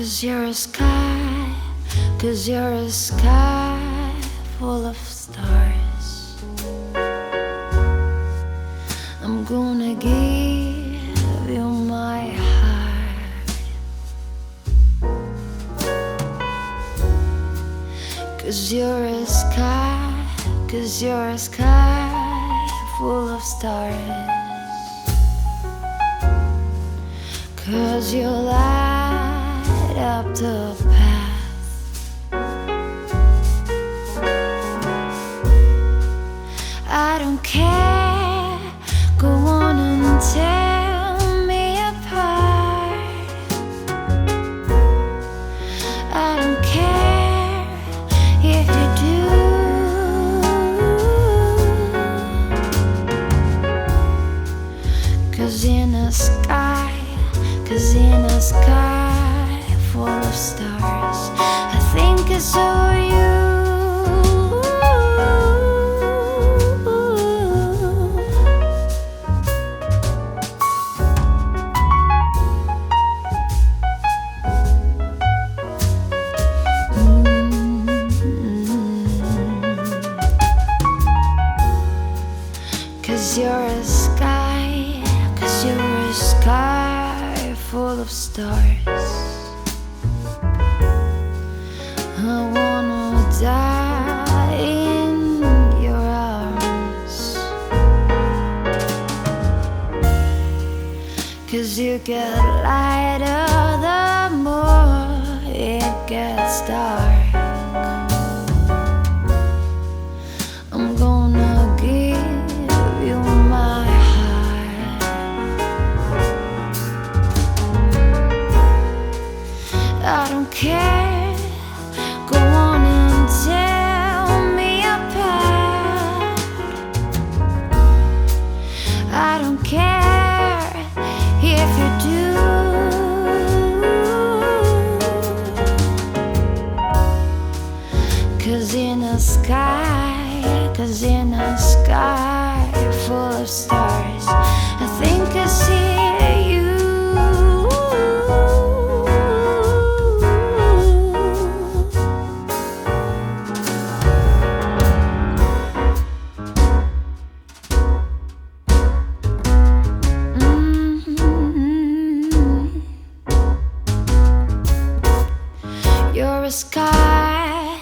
Cause you're a sky, cause you're a sky full of stars. I'm gonna give you my heart. Cause you're a sky, cause you're a sky full of stars. Cause you light up the path. I don't care, go on and tear of stars, I think I saw you. Mm-hmm. Cause you're a sky, cause you're a sky full of stars. You get lighter the more it gets dark. I'm gonna give you my heart. I don't care. Sky full of stars, I think I see you. Mhm. You're a sky,